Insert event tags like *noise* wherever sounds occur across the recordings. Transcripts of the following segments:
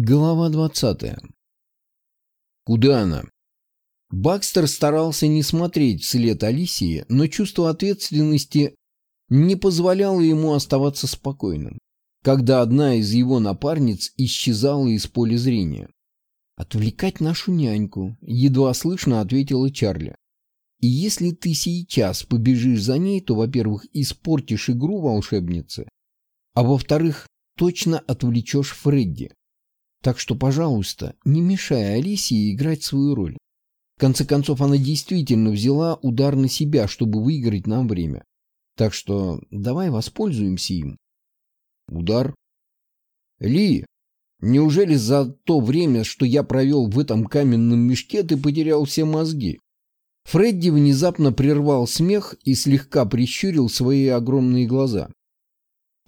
Глава двадцатая. Куда она? Бакстер старался не смотреть вслед Алисии, но чувство ответственности не позволяло ему оставаться спокойным, когда одна из его напарниц исчезала из поля зрения. «Отвлекать нашу няньку», — едва слышно ответила Чарли. «И если ты сейчас побежишь за ней, то, во-первых, испортишь игру волшебницы, а во-вторых, точно отвлечешь Фредди. Так что, пожалуйста, не мешай Алисии играть свою роль. В конце концов, она действительно взяла удар на себя, чтобы выиграть нам время. Так что давай воспользуемся им. Удар. Ли, неужели за то время, что я провел в этом каменном мешке, ты потерял все мозги? Фредди внезапно прервал смех и слегка прищурил свои огромные глаза.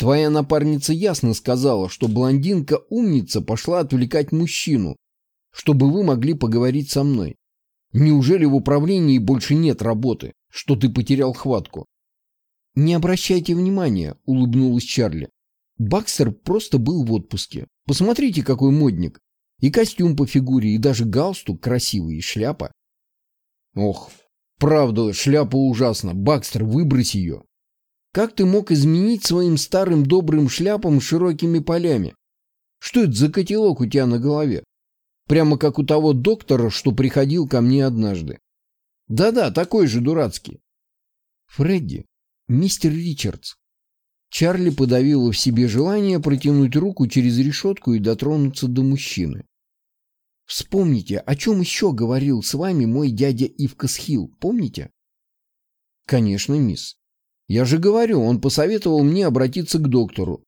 Твоя напарница ясно сказала, что блондинка-умница пошла отвлекать мужчину, чтобы вы могли поговорить со мной. Неужели в управлении больше нет работы, что ты потерял хватку? Не обращайте внимания, улыбнулась Чарли. Бакстер просто был в отпуске. Посмотрите, какой модник. И костюм по фигуре, и даже галстук красивый, и шляпа. Ох, правда, шляпа ужасна. Бакстер, выбрось ее. Как ты мог изменить своим старым добрым шляпам широкими полями? Что это за котелок у тебя на голове? Прямо как у того доктора, что приходил ко мне однажды. Да-да, такой же дурацкий. Фредди, мистер Ричардс. Чарли подавила в себе желание протянуть руку через решетку и дотронуться до мужчины. Вспомните, о чем еще говорил с вами мой дядя Ивкас Хилл, помните? Конечно, мисс. Я же говорю, он посоветовал мне обратиться к доктору.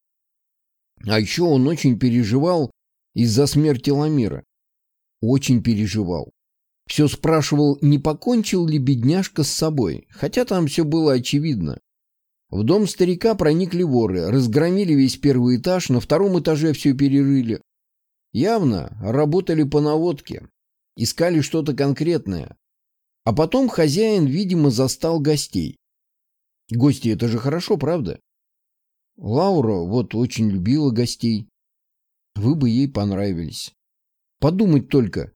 А еще он очень переживал из-за смерти Ламира. Очень переживал. Все спрашивал, не покончил ли бедняжка с собой, хотя там все было очевидно. В дом старика проникли воры, разгромили весь первый этаж, на втором этаже все перерыли. Явно работали по наводке, искали что-то конкретное. А потом хозяин, видимо, застал гостей. Гости — это же хорошо, правда? Лаура вот очень любила гостей. Вы бы ей понравились. Подумать только.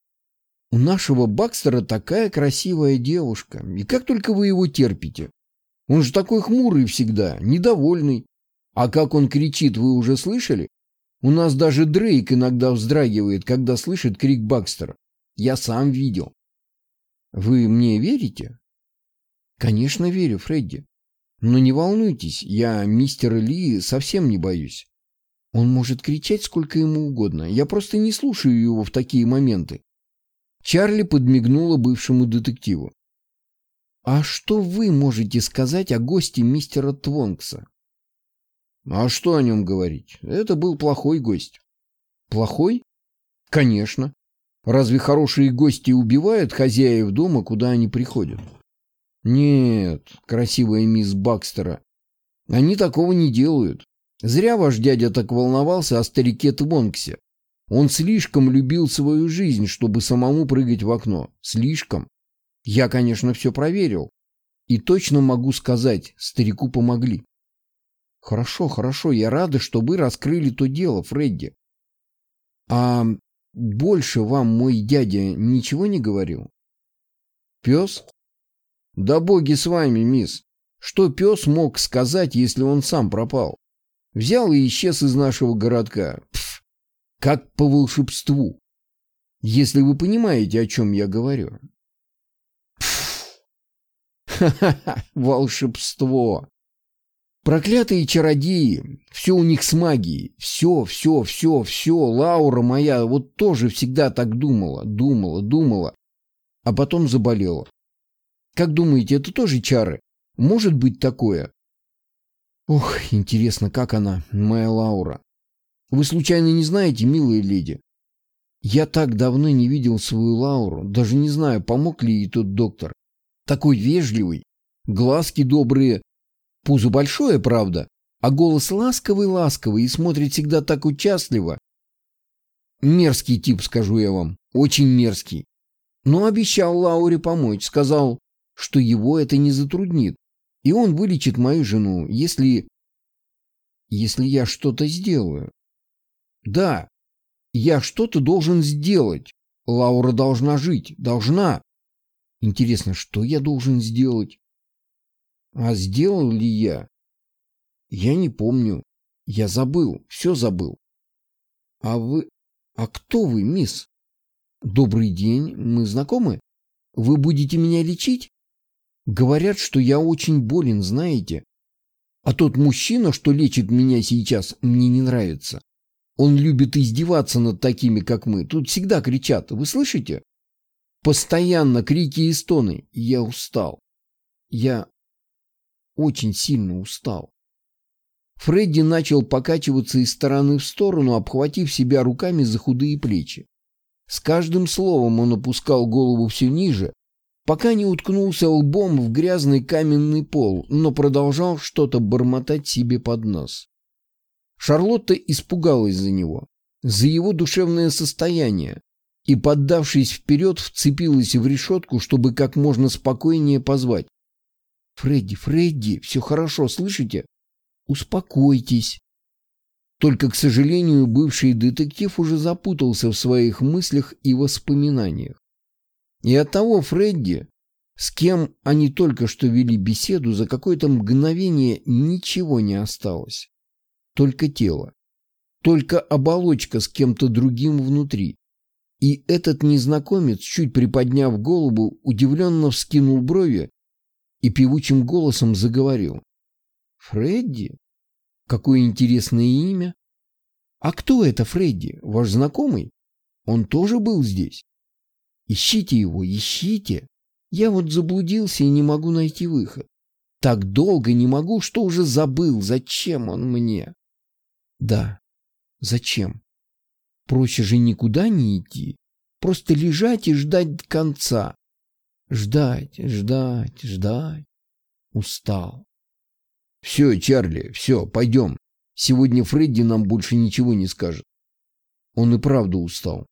У нашего Бакстера такая красивая девушка. И как только вы его терпите. Он же такой хмурый всегда, недовольный. А как он кричит, вы уже слышали? У нас даже Дрейк иногда вздрагивает, когда слышит крик Бакстера. Я сам видел. Вы мне верите? Конечно, верю, Фредди. Но не волнуйтесь, я мистера Ли совсем не боюсь. Он может кричать сколько ему угодно. Я просто не слушаю его в такие моменты. Чарли подмигнула бывшему детективу. «А что вы можете сказать о госте мистера Твонкса?» «А что о нем говорить? Это был плохой гость». «Плохой? Конечно. Разве хорошие гости убивают хозяев дома, куда они приходят?» Нет, красивая мисс Бакстера, они такого не делают. Зря ваш дядя так волновался о старике Твонксе. Он слишком любил свою жизнь, чтобы самому прыгать в окно. Слишком. Я, конечно, все проверил. И точно могу сказать, старику помогли. Хорошо, хорошо, я рада, что вы раскрыли то дело, Фредди. А больше вам мой дядя ничего не говорил? Пес? Да боги с вами, мисс. Что пес мог сказать, если он сам пропал? Взял и исчез из нашего городка. Пф, как по волшебству. Если вы понимаете, о чем я говорю. Ха-ха-ха, волшебство. Проклятые чародеи, все у них с магией, все, все, все, все, Лаура моя вот тоже всегда так думала, думала, думала, а потом заболела. Как думаете, это тоже чары? Может быть такое? Ох, интересно, как она, моя Лаура. Вы случайно не знаете, милая леди? Я так давно не видел свою Лауру, даже не знаю, помог ли ей тот доктор. Такой вежливый, глазки добрые, пузо большое, правда, а голос ласковый-ласковый и смотрит всегда так участливо. Мерзкий тип, скажу я вам, очень мерзкий. Но обещал Лауре помочь, сказал, что его это не затруднит, и он вылечит мою жену, если... если я что-то сделаю. Да, Я что-то должен сделать. Лаура должна жить. Должна. Интересно, что я должен сделать? А сделал ли я? Я не помню. Я забыл. Все забыл. А вы... А кто вы, мисс? Добрый день. Мы знакомы? Вы будете меня лечить? Говорят, что я очень болен, знаете. А тот мужчина, что лечит меня сейчас, мне не нравится. Он любит издеваться над такими, как мы. Тут всегда кричат. Вы слышите? Постоянно крики и стоны. Я устал. Я очень сильно устал. Фредди начал покачиваться из стороны в сторону, обхватив себя руками за худые плечи. С каждым словом он опускал голову все ниже, пока не уткнулся лбом в грязный каменный пол, но продолжал что-то бормотать себе под нос. Шарлотта испугалась за него, за его душевное состояние, и, поддавшись вперед, вцепилась в решетку, чтобы как можно спокойнее позвать. «Фредди, Фредди, все хорошо, слышите? Успокойтесь». Только, к сожалению, бывший детектив уже запутался в своих мыслях и воспоминаниях. И от того Фредди, с кем они только что вели беседу, за какое-то мгновение ничего не осталось. Только тело. Только оболочка с кем-то другим внутри. И этот незнакомец, чуть приподняв голову, удивленно вскинул брови и певучим голосом заговорил. «Фредди? Какое интересное имя! А кто это Фредди? Ваш знакомый? Он тоже был здесь?» Ищите его, ищите. Я вот заблудился и не могу найти выход. Так долго не могу, что уже забыл, зачем он мне. Да, зачем? Проще же никуда не идти. Просто лежать и ждать конца. Ждать, ждать, ждать. Устал. Все, Чарли, все, пойдем. Сегодня Фредди нам больше ничего не скажет. Он и правда устал.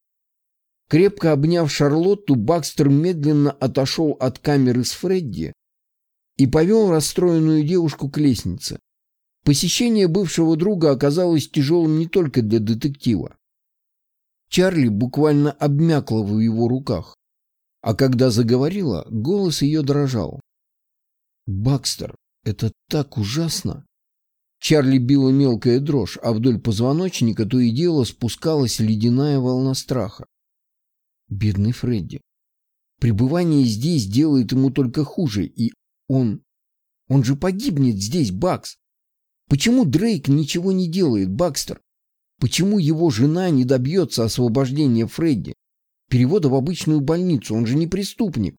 Крепко обняв Шарлотту, Бакстер медленно отошел от камеры с Фредди и повел расстроенную девушку к лестнице. Посещение бывшего друга оказалось тяжелым не только для детектива. Чарли буквально обмякла в его руках, а когда заговорила, голос ее дрожал. «Бакстер, это так ужасно!» Чарли била мелкая дрожь, а вдоль позвоночника то и дело спускалась ледяная волна страха. Бедный Фредди. Пребывание здесь делает ему только хуже, и он... Он же погибнет здесь, Бакс. Почему Дрейк ничего не делает, Бакстер? Почему его жена не добьется освобождения Фредди? Перевода в обычную больницу, он же не преступник.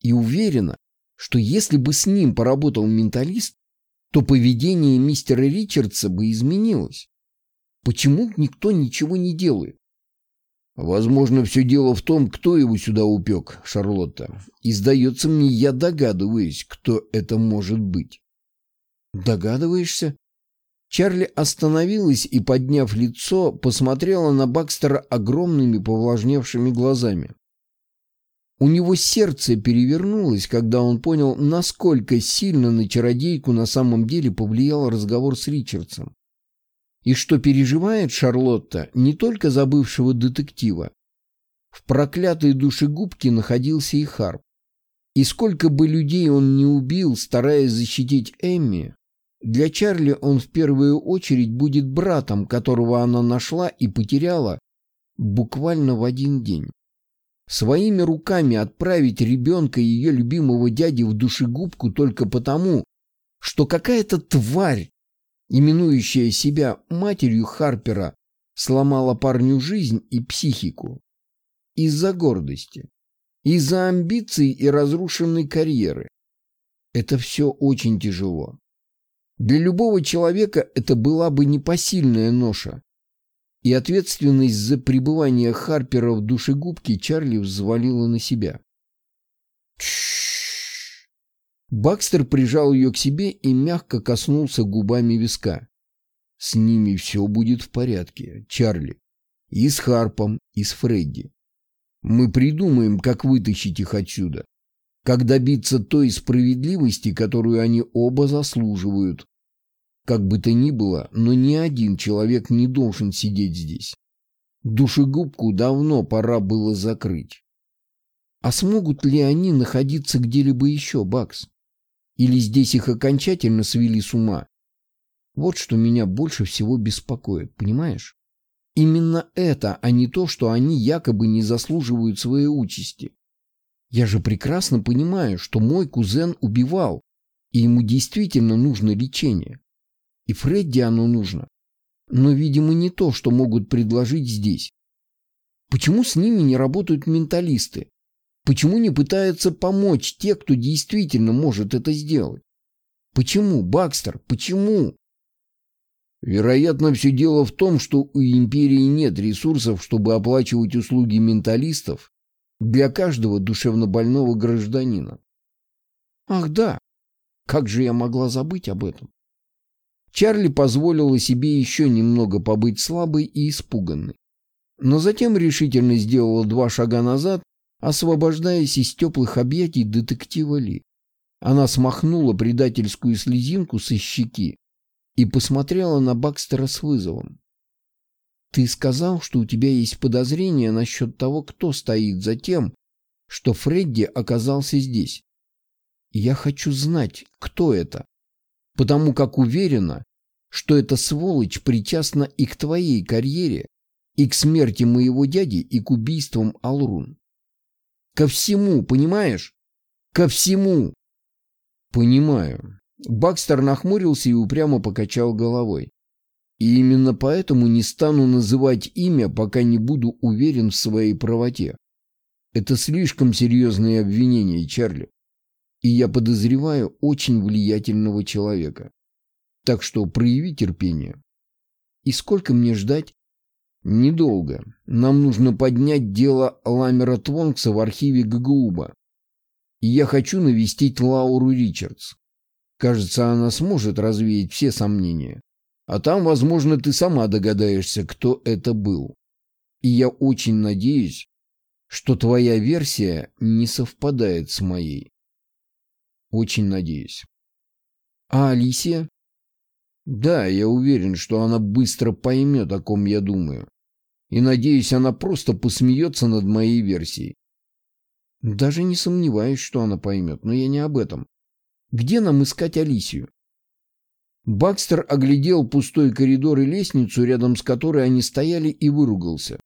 И уверена, что если бы с ним поработал менталист, то поведение мистера Ричардса бы изменилось. Почему никто ничего не делает? Возможно, все дело в том, кто его сюда упек, Шарлотта. И, сдается мне, я догадываюсь, кто это может быть. Догадываешься? Чарли остановилась и, подняв лицо, посмотрела на Бакстера огромными повлажневшими глазами. У него сердце перевернулось, когда он понял, насколько сильно на чародейку на самом деле повлиял разговор с Ричардсом. И что переживает Шарлотта не только за бывшего детектива. В проклятой душегубке находился и Харп. И сколько бы людей он не убил, стараясь защитить Эмми, для Чарли он в первую очередь будет братом, которого она нашла и потеряла буквально в один день. Своими руками отправить ребенка ее любимого дяди в душегубку только потому, что какая-то тварь именующая себя матерью Харпера, сломала парню жизнь и психику. Из-за гордости, из-за амбиций и разрушенной карьеры. Это все очень тяжело. Для любого человека это была бы непосильная ноша. И ответственность за пребывание Харпера в душегубке Чарли взвалила на себя. Тш Бакстер прижал ее к себе и мягко коснулся губами виска. «С ними все будет в порядке, Чарли. И с Харпом, и с Фредди. Мы придумаем, как вытащить их отсюда. Как добиться той справедливости, которую они оба заслуживают. Как бы то ни было, но ни один человек не должен сидеть здесь. Душегубку давно пора было закрыть. А смогут ли они находиться где-либо еще, Бакс? Или здесь их окончательно свели с ума? Вот что меня больше всего беспокоит, понимаешь? Именно это, а не то, что они якобы не заслуживают своей участи. Я же прекрасно понимаю, что мой кузен убивал, и ему действительно нужно лечение. И Фредди оно нужно. Но, видимо, не то, что могут предложить здесь. Почему с ними не работают менталисты? Почему не пытаются помочь те, кто действительно может это сделать? Почему, Бакстер, почему? Вероятно, все дело в том, что у империи нет ресурсов, чтобы оплачивать услуги менталистов для каждого душевнобольного гражданина. Ах да, как же я могла забыть об этом? Чарли позволила себе еще немного побыть слабой и испуганной. Но затем решительно сделала два шага назад, освобождаясь из теплых объятий детектива Ли. Она смахнула предательскую слезинку со щеки и посмотрела на Бакстера с вызовом. «Ты сказал, что у тебя есть подозрения насчет того, кто стоит за тем, что Фредди оказался здесь. Я хочу знать, кто это, потому как уверена, что эта сволочь причастна и к твоей карьере, и к смерти моего дяди, и к убийствам Алрун. Ко всему, понимаешь? Ко всему. Понимаю. Бакстер нахмурился и упрямо покачал головой. И именно поэтому не стану называть имя, пока не буду уверен в своей правоте. Это слишком серьезные обвинения, Чарли. И я подозреваю очень влиятельного человека. Так что прояви терпение. И сколько мне ждать? Недолго. Нам нужно поднять дело Ламера Твонкса в архиве ГГУБа. И я хочу навестить Лауру Ричардс. Кажется, она сможет развеять все сомнения. А там, возможно, ты сама догадаешься, кто это был. И я очень надеюсь, что твоя версия не совпадает с моей. Очень надеюсь. А Алисия? Да, я уверен, что она быстро поймет, о ком я думаю. И надеюсь, она просто посмеется над моей версией. Даже не сомневаюсь, что она поймет, но я не об этом. Где нам искать Алисию? Бакстер оглядел пустой коридор и лестницу, рядом с которой они стояли, и выругался.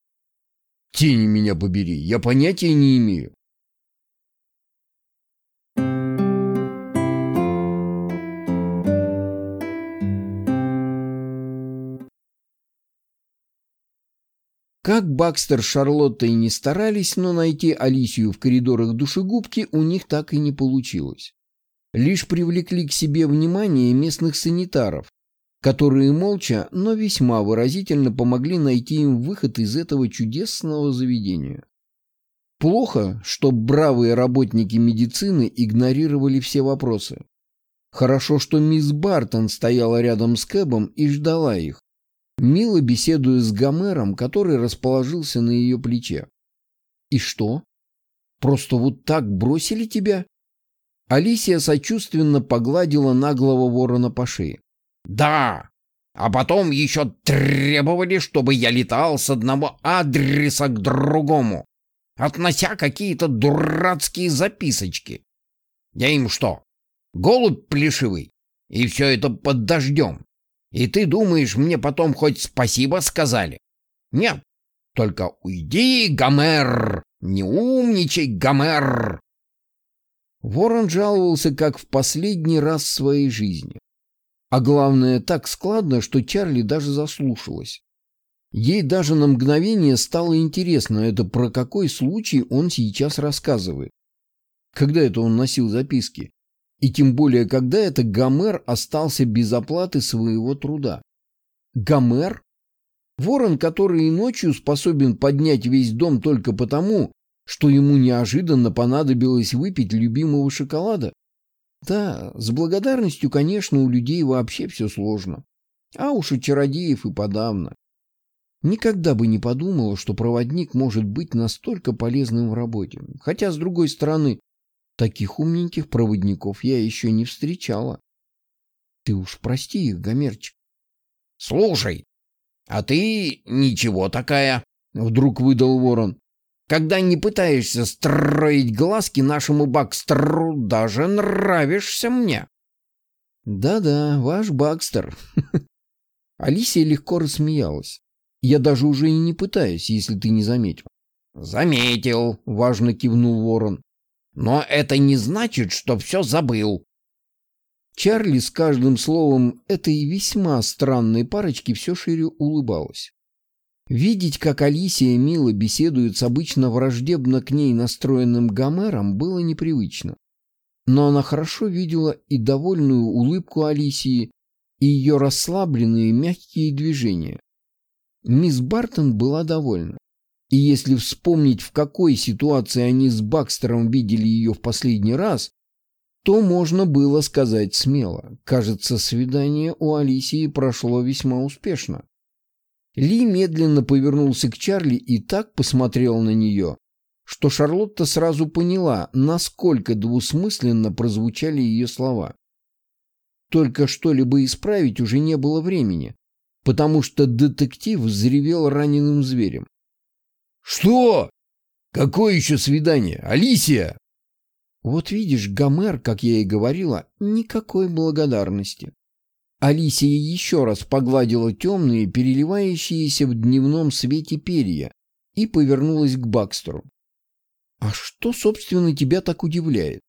«Тени меня побери, я понятия не имею. Как Бакстер с Шарлоттой не старались, но найти Алисию в коридорах душегубки у них так и не получилось. Лишь привлекли к себе внимание местных санитаров, которые молча, но весьма выразительно помогли найти им выход из этого чудесного заведения. Плохо, что бравые работники медицины игнорировали все вопросы. Хорошо, что мисс Бартон стояла рядом с Кэбом и ждала их, мило беседуя с Гомером, который расположился на ее плече. «И что? Просто вот так бросили тебя?» Алисия сочувственно погладила наглого ворона по шее. «Да, а потом еще требовали, чтобы я летал с одного адреса к другому, относя какие-то дурацкие записочки. Я им что, голубь плешивый? И все это под дождем. И ты думаешь, мне потом хоть спасибо сказали? Нет, только уйди, Гомер, не умничай, Гомер. Ворон жаловался, как в последний раз в своей жизни. А главное, так складно, что Чарли даже заслушалась. Ей даже на мгновение стало интересно, это про какой случай он сейчас рассказывает. Когда это он носил записки? И тем более, когда это Гомер остался без оплаты своего труда. Гомер? Ворон, который и ночью способен поднять весь дом только потому, что ему неожиданно понадобилось выпить любимого шоколада? Да, с благодарностью, конечно, у людей вообще все сложно. А уж у чародеев и подавно. Никогда бы не подумала, что проводник может быть настолько полезным в работе. Хотя, с другой стороны, Таких умненьких проводников я еще не встречала. Ты уж прости их, Гомерчик. Слушай, а ты ничего такая. Вдруг выдал ворон. Когда не пытаешься строить глазки нашему Бакстеру, даже нравишься мне. Да-да, ваш Бакстер. *laughs* Алисия легко рассмеялась. Я даже уже и не пытаюсь, если ты не заметил. Заметил, важно кивнул ворон. Но это не значит, что все забыл. Чарли с каждым словом этой весьма странной парочки все шире улыбалась. Видеть, как Алисия мило беседует с обычно враждебно к ней настроенным Гомером, было непривычно. Но она хорошо видела и довольную улыбку Алисии, и ее расслабленные мягкие движения. Мисс Бартон была довольна. И если вспомнить, в какой ситуации они с Бакстером видели ее в последний раз, то можно было сказать смело. Кажется, свидание у Алисии прошло весьма успешно. Ли медленно повернулся к Чарли и так посмотрел на нее, что Шарлотта сразу поняла, насколько двусмысленно прозвучали ее слова. Только что-либо исправить уже не было времени, потому что детектив взревел раненым зверем. «Что? Какое еще свидание? Алисия!» Вот видишь, Гомер, как я и говорила, никакой благодарности. Алисия еще раз погладила темные, переливающиеся в дневном свете перья и повернулась к Бакстеру. «А что, собственно, тебя так удивляет?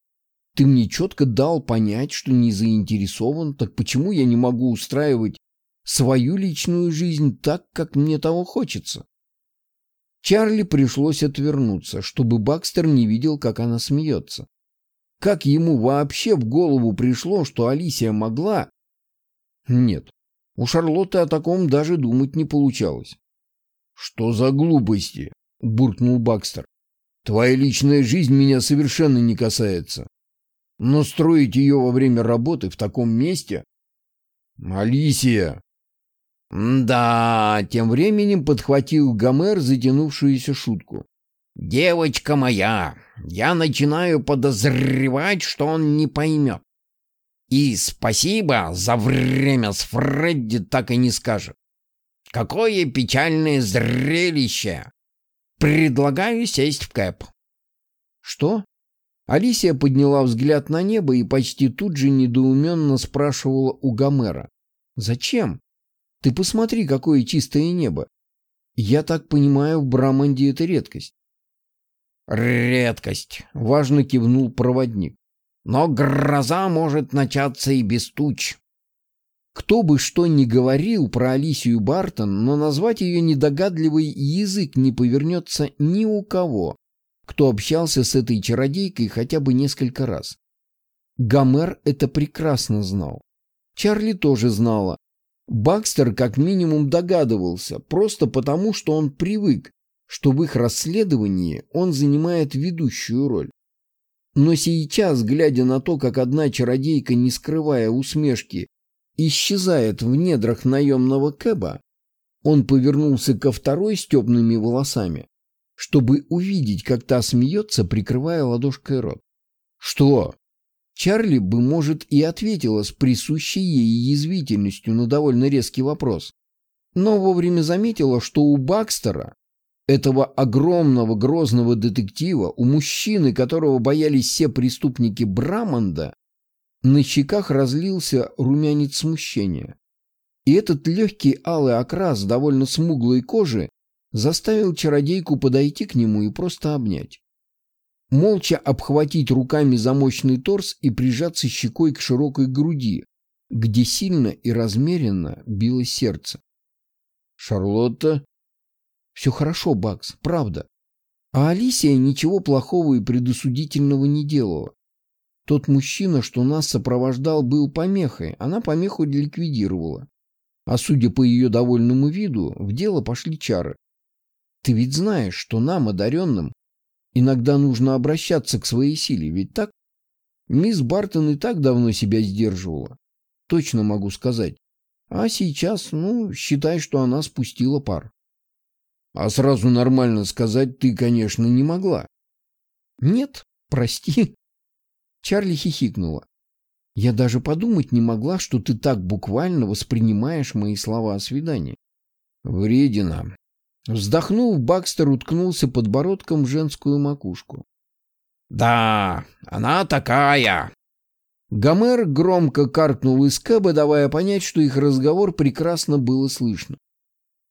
Ты мне четко дал понять, что не заинтересован, так почему я не могу устраивать свою личную жизнь так, как мне того хочется?» Чарли пришлось отвернуться, чтобы Бакстер не видел, как она смеется. Как ему вообще в голову пришло, что Алисия могла нет, у Шарлотты о таком даже думать не получалось. «Что за глупости?» — буркнул Бакстер. «Твоя личная жизнь меня совершенно не касается. Но строить ее во время работы в таком месте...» «Алисия!» «Да...» — тем временем подхватил Гомер затянувшуюся шутку. «Девочка моя, я начинаю подозревать, что он не поймет. И спасибо за время с Фредди так и не скажет. Какое печальное зрелище! Предлагаю сесть в кэп. Что? Алисия подняла взгляд на небо и почти тут же недоуменно спрашивала у Гомера. «Зачем? Ты посмотри, какое чистое небо. Я так понимаю, в Браманде это редкость». «Редкость», — важно кивнул проводник. Но гроза может начаться и без туч. Кто бы что ни говорил про Алисию Бартон, но назвать ее недогадливый язык не повернется ни у кого, кто общался с этой чародейкой хотя бы несколько раз. Гомер это прекрасно знал. Чарли тоже знала. Бакстер как минимум догадывался, просто потому, что он привык, что в их расследовании он занимает ведущую роль. Но сейчас, глядя на то, как одна чародейка, не скрывая усмешки, исчезает в недрах наемного кэба, он повернулся ко второй с темными волосами, чтобы увидеть, как та смеется, прикрывая ладошкой рот. «Что?» Чарли бы, может, и ответила с присущей ей язвительностью на довольно резкий вопрос, но вовремя заметила, что у Бакстера этого огромного грозного детектива, у мужчины, которого боялись все преступники Браманда, на щеках разлился румянец смущения. И этот легкий алый окрас довольно смуглой кожи заставил чародейку подойти к нему и просто обнять. Молча обхватить руками замочный торс и прижаться щекой к широкой груди, где сильно и размеренно билось сердце. «Шарлотта?» Все хорошо, Бакс, правда. А Алисия ничего плохого и предосудительного не делала. Тот мужчина, что нас сопровождал, был помехой. Она помеху ликвидировала. А судя по ее довольному виду, в дело пошли чары. Ты ведь знаешь, что нам, одаренным, иногда нужно обращаться к своей силе, ведь так? Мисс Бартон и так давно себя сдерживала. Точно могу сказать. А сейчас, ну, считай, что она спустила пар. А сразу нормально сказать ты, конечно, не могла. Нет, прости. Чарли хихикнула. Я даже подумать не могла, что ты так буквально воспринимаешь мои слова о свидании. Вредина. Вздохнув, Бакстер уткнулся подбородком в женскую макушку. «Да, она такая!» Гомер громко каркнул из кэба, давая понять, что их разговор прекрасно было слышно.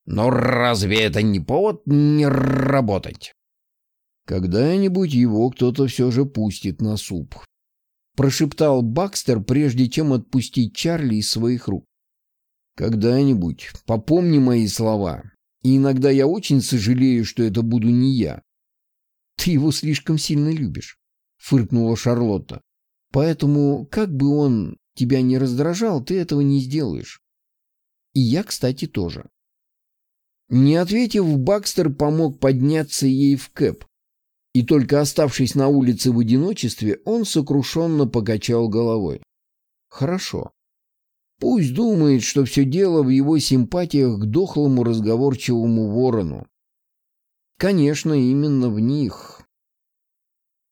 «Но разве это не повод не работать?» «Когда-нибудь его кто-то все же пустит на суп», — прошептал Бакстер, прежде чем отпустить Чарли из своих рук. «Когда-нибудь попомни мои слова, и иногда я очень сожалею, что это буду не я». «Ты его слишком сильно любишь», — фыркнула Шарлотта. «Поэтому, как бы он тебя не раздражал, ты этого не сделаешь. И я, кстати, тоже». Не ответив, Бакстер помог подняться ей в кэп, и только оставшись на улице в одиночестве, он сокрушенно покачал головой. Хорошо. Пусть думает, что все дело в его симпатиях к дохлому разговорчивому ворону. Конечно, именно в них.